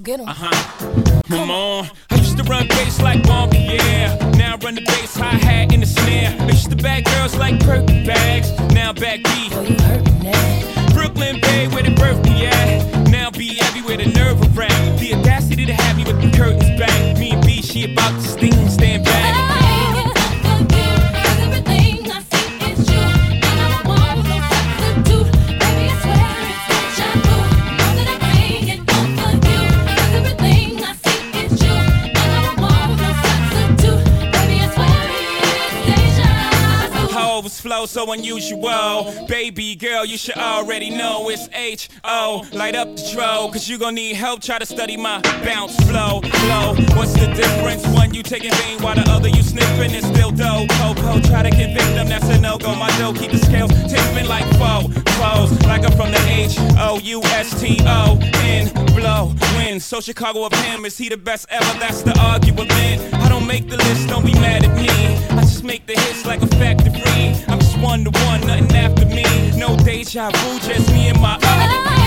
get 'em. Uh huh. Come on. I used to run bass like Bombi, yeah. Now I run the bass, hi hat, in the snare. I used to bag girls like Perky bags. Now back B. Oh, you hurtin' that. Brooklyn Bay, where the birth be at. Now be everywhere, the nerve of rap. The audacity to have me with the curtains back. Me and B, she about to steam, stand back. Hoes flow so unusual. Baby girl, you should already know it's H O. Light up the dro, cause you gon' need help. Try to study my bounce flow. Flow. What's the difference? One you taking vein while the other you sniffing and still dope. Popo, try to convict them, that's a no go. My dough keep the scales tipping like foe. Flows like I'm from the H O U S T O N. Blow. Win. So Chicago of him, is he the best ever? That's the argument. I don't make the list, don't be mad at me. Make the hits like a factory. I'm just one to one, nothing after me. No deja vu, just me and my. Uh.